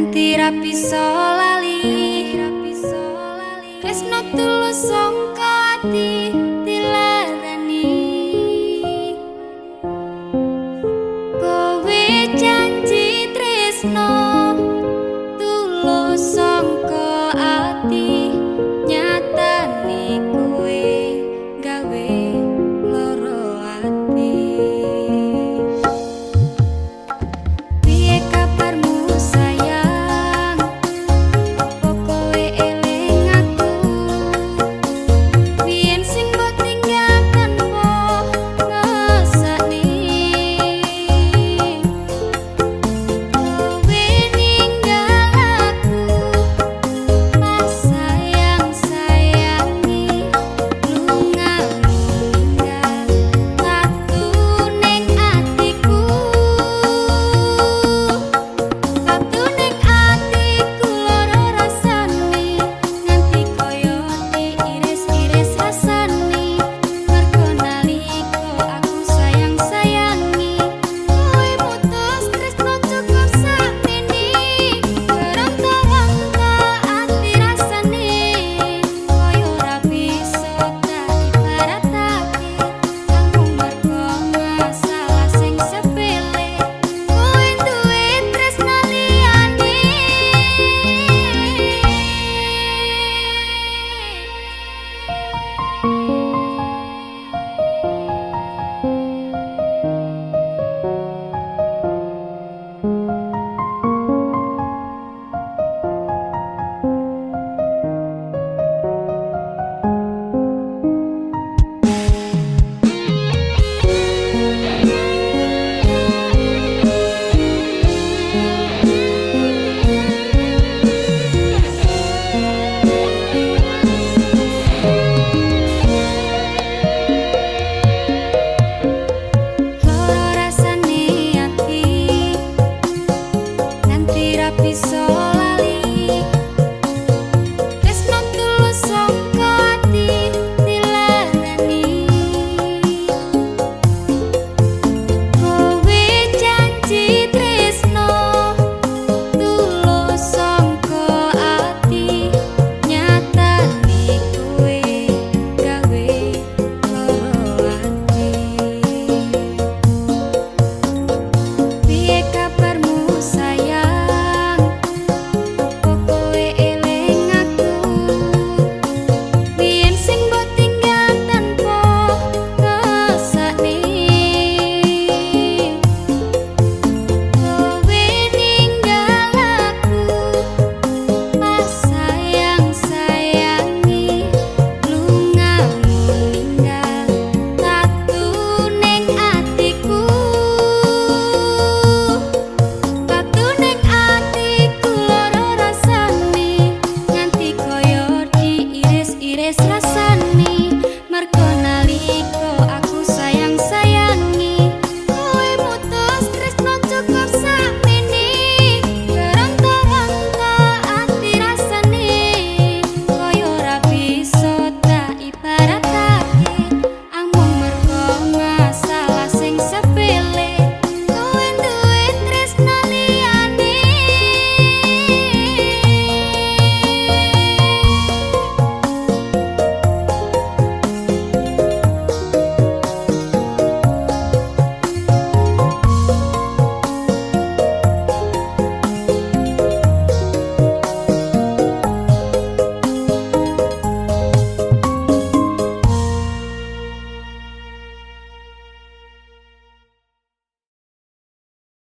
ganti rapi so lali. Rapi so lali es no tulus songko Be.